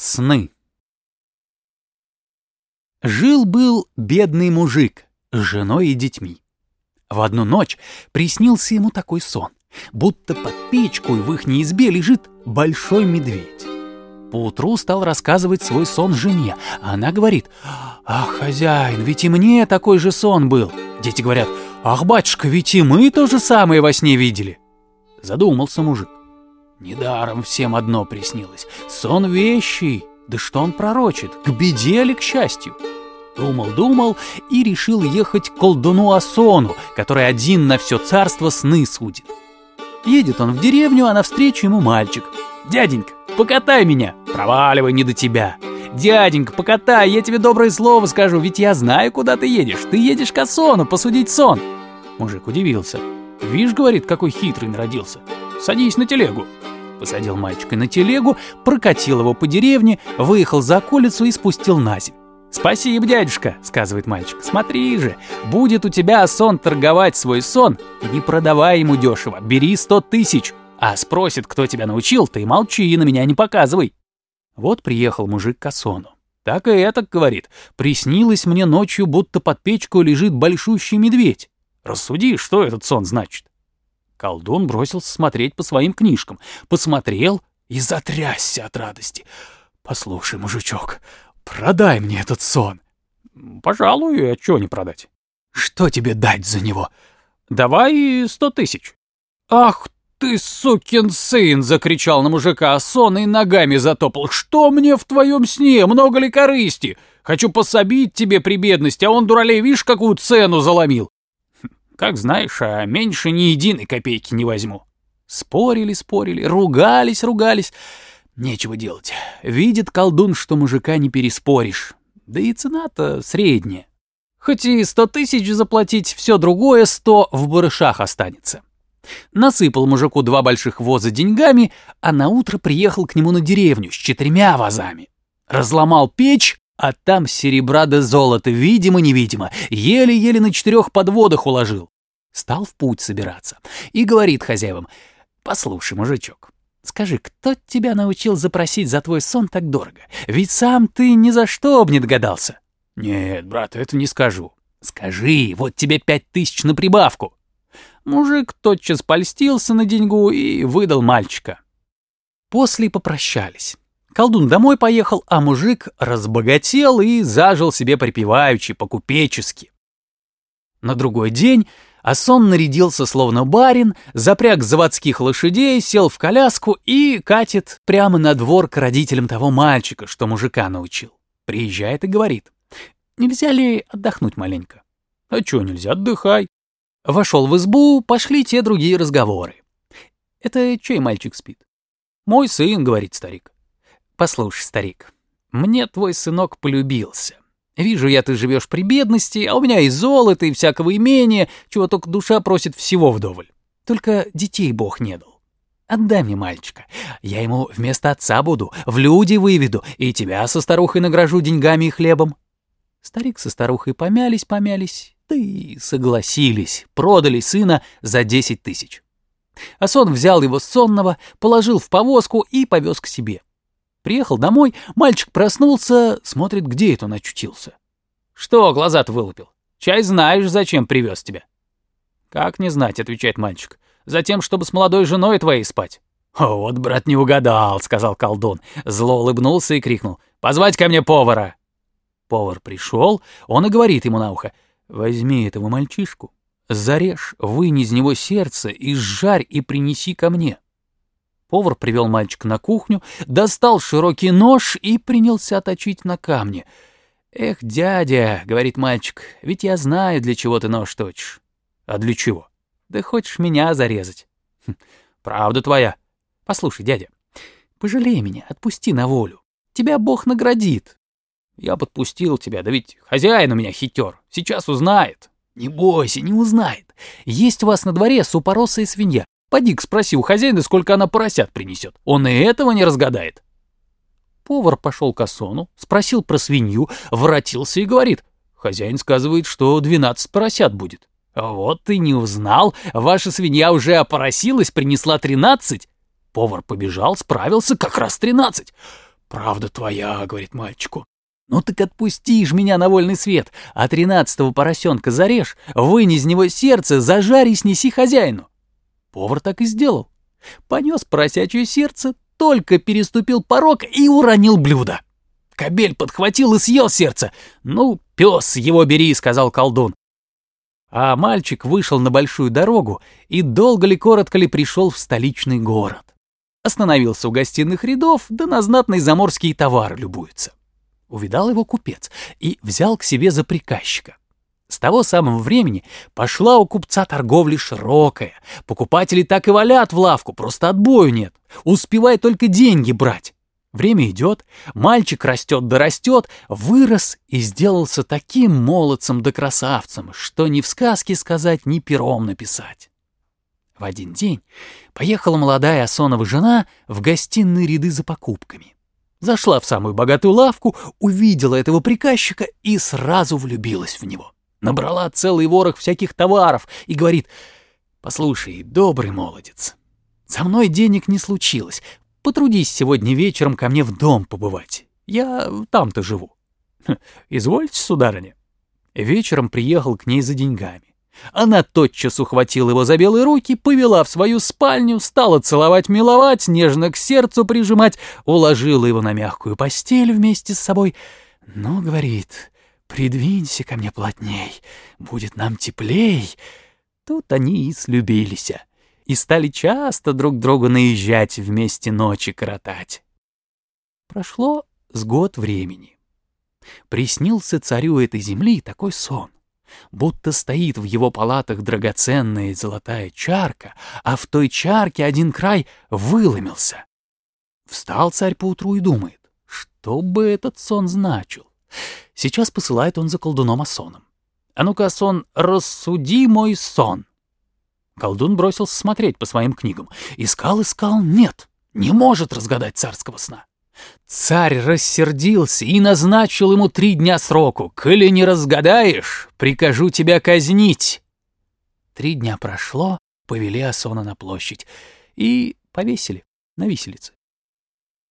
Сны. Жил-был бедный мужик с женой и детьми. В одну ночь приснился ему такой сон, будто под печкой в ихней избе лежит большой медведь. Поутру стал рассказывать свой сон жене, она говорит, «Ах, хозяин, ведь и мне такой же сон был». Дети говорят, «Ах, батюшка, ведь и мы то же самое во сне видели». Задумался мужик. Недаром всем одно приснилось. Сон вещий. Да что он пророчит? К беде или к счастью? Думал-думал и решил ехать к колдуну Асону, который один на все царство сны судит. Едет он в деревню, а навстречу ему мальчик. «Дяденька, покатай меня!» «Проваливай, не до тебя!» «Дяденька, покатай, я тебе доброе слово скажу, ведь я знаю, куда ты едешь. Ты едешь к Асону посудить сон!» Мужик удивился. «Вишь, — говорит, — какой хитрый народился. Садись на телегу!» Посадил мальчика на телегу, прокатил его по деревне, выехал за околицу и спустил на землю. «Спасибо, дядюшка», — сказывает мальчик. «Смотри же, будет у тебя сон торговать свой сон, не продавай ему дешево, бери сто тысяч, а спросит, кто тебя научил, ты молчи, на меня не показывай». Вот приехал мужик к Асону. Так и это, говорит, приснилось мне ночью, будто под печку лежит большущий медведь. Рассуди, что этот сон значит. Колдун бросился смотреть по своим книжкам. Посмотрел и затрясся от радости. «Послушай, мужичок, продай мне этот сон». «Пожалуй, а чего не продать?» «Что тебе дать за него?» «Давай сто тысяч». «Ах ты, сукин сын!» — закричал на мужика а сон и ногами затопал. «Что мне в твоем сне? Много ли корысти? Хочу пособить тебе при бедности, а он, дуралей, видишь, какую цену заломил? Как знаешь, а меньше ни единой копейки не возьму. Спорили, спорили, ругались, ругались. Нечего делать. Видит колдун, что мужика не переспоришь. Да и цена-то средняя. Хоть и сто тысяч заплатить, все другое сто в барышах останется. Насыпал мужику два больших воза деньгами, а на утро приехал к нему на деревню с четырьмя вазами. Разломал печь, а там серебра да золота, видимо-невидимо, еле-еле на четырех подводах уложил. Стал в путь собираться и говорит хозяевам, «Послушай, мужичок, скажи, кто тебя научил запросить за твой сон так дорого? Ведь сам ты ни за что б не догадался». «Нет, брат, это не скажу». «Скажи, вот тебе пять тысяч на прибавку». Мужик тотчас польстился на деньгу и выдал мальчика. После попрощались. Колдун домой поехал, а мужик разбогател и зажил себе припеваючи, по-купечески. На другой день Асон нарядился словно барин, запряг заводских лошадей, сел в коляску и катит прямо на двор к родителям того мальчика, что мужика научил. Приезжает и говорит, нельзя ли отдохнуть маленько? А чё нельзя, отдыхай. Вошел в избу, пошли те другие разговоры. Это чей мальчик спит? Мой сын, говорит старик. Послушай, старик, мне твой сынок полюбился. Вижу я, ты живешь при бедности, а у меня и золото, и всякого имения, чего только душа просит всего вдоволь. Только детей Бог не дал. Отдай мне мальчика. Я ему вместо отца буду, в люди выведу, и тебя со старухой награжу деньгами и хлебом. Старик со старухой помялись-помялись, да и согласились, продали сына за десять тысяч. А сон взял его сонного, положил в повозку и повез к себе. Приехал домой, мальчик проснулся, смотрит, где это он очутился. «Что глаза-то вылупил? Чай знаешь, зачем привез тебя?» «Как не знать», — отвечает мальчик. «Затем, чтобы с молодой женой твоей спать». «Вот, брат, не угадал», — сказал колдун. Зло улыбнулся и крикнул. «Позвать ко мне повара!» Повар пришел, он и говорит ему на ухо. «Возьми этого мальчишку, зарежь, вынь из него сердце и сжарь и принеси ко мне». Повар привел мальчика на кухню, достал широкий нож и принялся точить на камне. «Эх, дядя», — говорит мальчик, — «ведь я знаю, для чего ты нож точишь». «А для чего?» «Да хочешь меня зарезать». «Хм, «Правда твоя». «Послушай, дядя, пожалей меня, отпусти на волю. Тебя Бог наградит». «Я подпустил тебя, да ведь хозяин у меня хитер, сейчас узнает». «Не бойся, не узнает. Есть у вас на дворе супоросая свинья. Поди-ка спроси у хозяина, сколько она поросят принесет. Он и этого не разгадает. Повар пошел к Асону, спросил про свинью, воротился и говорит. Хозяин сказывает, что 12 поросят будет. Вот ты не узнал, ваша свинья уже опоросилась, принесла 13. Повар побежал, справился, как раз 13. «Правда твоя», — говорит мальчику. «Ну так отпусти ж меня на вольный свет, а тринадцатого поросенка зарежь, вынь из него сердце, зажарь и снеси хозяину». Повар так и сделал. Понес поросячье сердце, только переступил порог и уронил блюдо. Кобель подхватил и съел сердце. «Ну, пес, его бери», — сказал колдун. А мальчик вышел на большую дорогу и долго ли коротко ли пришел в столичный город. Остановился у гостиных рядов, да на знатный заморский товар любуется. Увидал его купец и взял к себе за приказчика. С того самого времени пошла у купца торговля широкая. Покупатели так и валят в лавку, просто отбою нет. Успевай только деньги брать. Время идет, мальчик растет да растет, вырос и сделался таким молодцем да красавцем, что ни в сказке сказать, ни пером написать. В один день поехала молодая Асонова жена в гостиные ряды за покупками. Зашла в самую богатую лавку, увидела этого приказчика и сразу влюбилась в него. Набрала целый ворох всяких товаров и говорит, «Послушай, добрый молодец, со мной денег не случилось, Потрудись сегодня вечером ко мне в дом побывать. Я там-то живу. Хм, извольте, сударыня. Вечером приехал к ней за деньгами. Она тотчас ухватила его за белые руки, повела в свою спальню, стала целовать, миловать, нежно к сердцу прижимать, уложила его на мягкую постель вместе с собой. «Ну, — говорит, — придвинься ко мне плотней, будет нам теплей». Тут они и слюбились и стали часто друг другу наезжать вместе ночи коротать. Прошло с год времени. Приснился царю этой земли такой сон, будто стоит в его палатах драгоценная золотая чарка, а в той чарке один край выломился. Встал царь поутру и думает, что бы этот сон значил. Сейчас посылает он за колдуном Асоном. А ну-ка, сон, рассуди мой сон. Колдун бросился смотреть по своим книгам. Искал, искал, нет, не может разгадать царского сна. Царь рассердился и назначил ему три дня сроку. «Коли не разгадаешь, прикажу тебя казнить». Три дня прошло, повели Асона на площадь и повесили на виселице.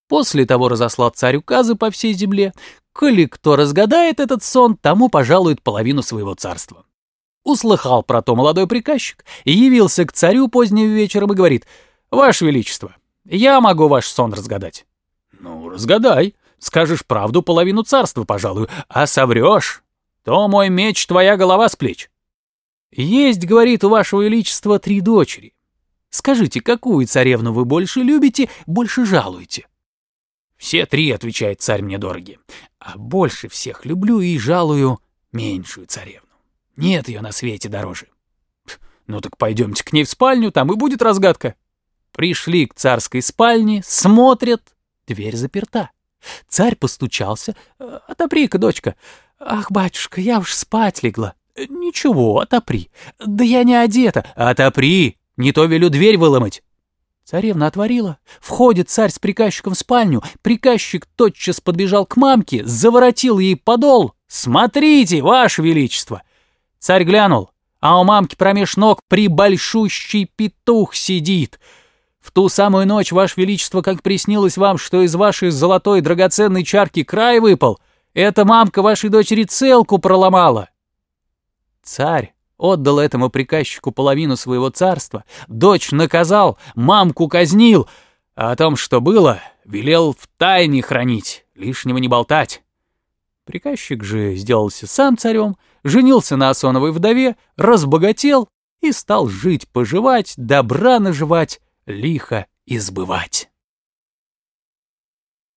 После того разослал царь указы по всей земле. Коли кто разгадает этот сон, тому пожалует половину своего царства. Услыхал про то молодой приказчик, явился к царю поздним вечером и говорит, «Ваше Величество, я могу ваш сон разгадать». «Ну, разгадай. Скажешь правду, половину царства, пожалуй, а соврешь, то мой меч твоя голова с плеч». «Есть, — говорит, — у вашего величества три дочери. Скажите, какую царевну вы больше любите, больше жалуете?» «Все три, — отвечает царь мне дороги, — а больше всех люблю и жалую меньшую царевну. Нет ее на свете дороже. Ну так пойдемте к ней в спальню, там и будет разгадка. Пришли к царской спальне, смотрят, дверь заперта. Царь постучался. «Отопри-ка, дочка». «Ах, батюшка, я уж спать легла». «Ничего, отопри». «Да я не одета». «Отопри, не то велю дверь выломать». Царевна отворила. Входит царь с приказчиком в спальню. Приказчик тотчас подбежал к мамке, заворотил ей подол. «Смотрите, ваше величество!» Царь глянул, а у мамки промеж ног прибольшущий петух сидит. В ту самую ночь, Ваше Величество, как приснилось вам, что из вашей золотой драгоценной чарки край выпал, эта мамка вашей дочери целку проломала. Царь отдал этому приказчику половину своего царства, дочь наказал, мамку казнил, а о том, что было, велел в тайне хранить, лишнего не болтать. Приказчик же сделался сам царем, женился на Асоновой вдове, разбогател и стал жить-поживать, добра наживать, лихо избывать.